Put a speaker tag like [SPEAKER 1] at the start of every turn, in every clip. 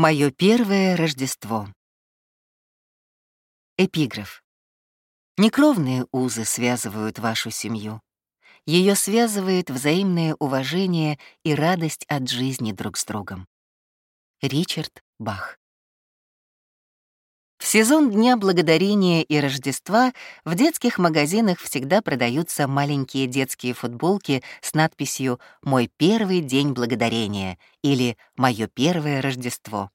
[SPEAKER 1] Мое первое Рождество. Эпиграф. Некровные узы связывают вашу семью. Ее связывает взаимное уважение и радость от жизни друг с другом. Ричард Бах. В сезон Дня Благодарения и Рождества в детских магазинах всегда продаются маленькие детские футболки с надписью «Мой первый день благодарения» или «Мое первое Рождество».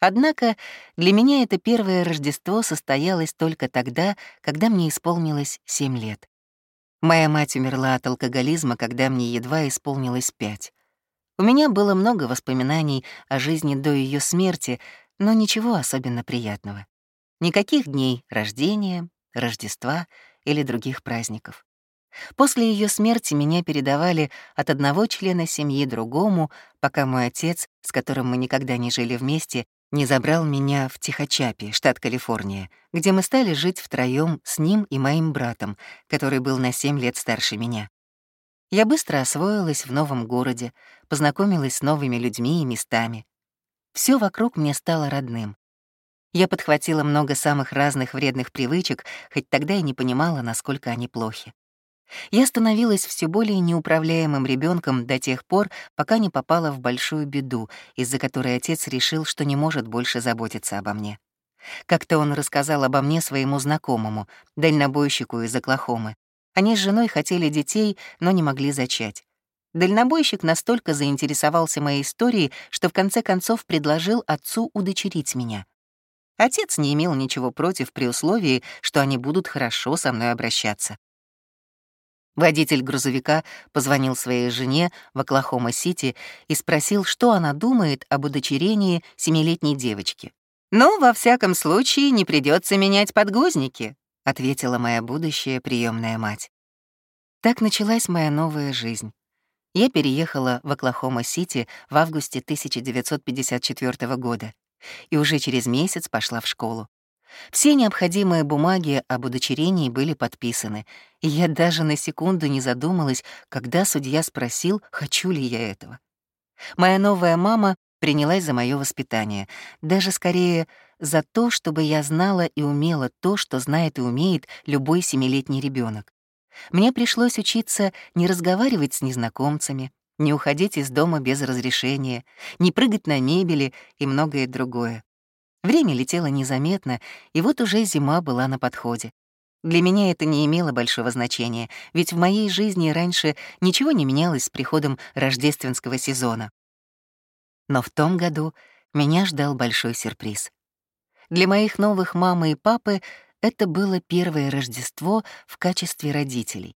[SPEAKER 1] Однако для меня это первое Рождество состоялось только тогда, когда мне исполнилось 7 лет. Моя мать умерла от алкоголизма, когда мне едва исполнилось пять. У меня было много воспоминаний о жизни до ее смерти, но ничего особенно приятного. Никаких дней рождения, Рождества или других праздников. После ее смерти меня передавали от одного члена семьи другому, пока мой отец, с которым мы никогда не жили вместе, не забрал меня в Тихочапи, штат Калифорния, где мы стали жить втроём с ним и моим братом, который был на семь лет старше меня. Я быстро освоилась в новом городе, познакомилась с новыми людьми и местами. Все вокруг мне стало родным. Я подхватила много самых разных вредных привычек, хоть тогда и не понимала, насколько они плохи. Я становилась все более неуправляемым ребенком до тех пор, пока не попала в большую беду, из-за которой отец решил, что не может больше заботиться обо мне. Как-то он рассказал обо мне своему знакомому, дальнобойщику из Оклахомы. Они с женой хотели детей, но не могли зачать. Дальнобойщик настолько заинтересовался моей историей, что в конце концов предложил отцу удочерить меня. Отец не имел ничего против при условии, что они будут хорошо со мной обращаться. Водитель грузовика позвонил своей жене в Оклахома-Сити и спросил, что она думает об удочерении семилетней девочки. «Ну, во всяком случае, не придется менять подгузники», — ответила моя будущая приемная мать. Так началась моя новая жизнь. Я переехала в Оклахома-Сити в августе 1954 года и уже через месяц пошла в школу. Все необходимые бумаги об удочерении были подписаны, и я даже на секунду не задумалась, когда судья спросил, хочу ли я этого. Моя новая мама принялась за мое воспитание, даже скорее за то, чтобы я знала и умела то, что знает и умеет любой семилетний ребенок. Мне пришлось учиться не разговаривать с незнакомцами, не уходить из дома без разрешения, не прыгать на мебели и многое другое. Время летело незаметно, и вот уже зима была на подходе. Для меня это не имело большого значения, ведь в моей жизни раньше ничего не менялось с приходом рождественского сезона. Но в том году меня ждал большой сюрприз. Для моих новых мамы и папы это было первое Рождество в качестве родителей.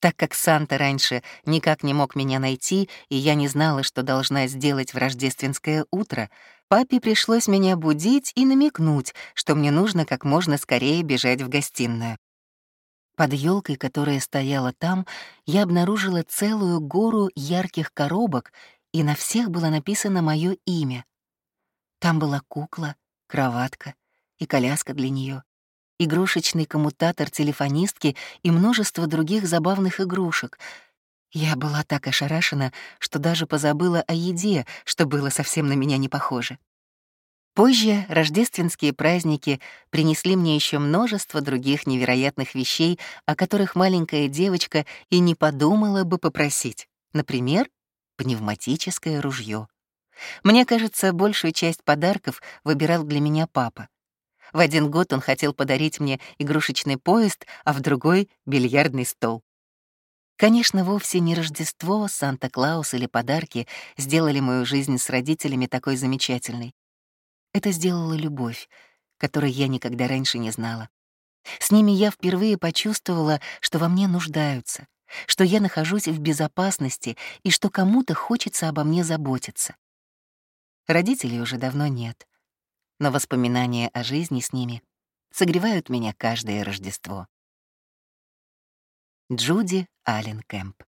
[SPEAKER 1] Так как Санта раньше никак не мог меня найти, и я не знала, что должна сделать в рождественское утро, папе пришлось меня будить и намекнуть, что мне нужно как можно скорее бежать в гостиную. Под елкой, которая стояла там, я обнаружила целую гору ярких коробок, и на всех было написано мое имя. Там была кукла, кроватка и коляска для нее, игрушечный коммутатор телефонистки и множество других забавных игрушек. Я была так ошарашена, что даже позабыла о еде, что было совсем на меня не похоже. Позже рождественские праздники принесли мне еще множество других невероятных вещей, о которых маленькая девочка и не подумала бы попросить. Например, пневматическое ружье. Мне кажется, большую часть подарков выбирал для меня папа. В один год он хотел подарить мне игрушечный поезд, а в другой — бильярдный стол. Конечно, вовсе не Рождество, Санта-Клаус или подарки сделали мою жизнь с родителями такой замечательной. Это сделала любовь, которой я никогда раньше не знала. С ними я впервые почувствовала, что во мне нуждаются, что я нахожусь в безопасности и что кому-то хочется обо мне заботиться. Родителей уже давно нет но воспоминания о жизни с ними согревают меня каждое Рождество. Джуди Аллен Кэмп.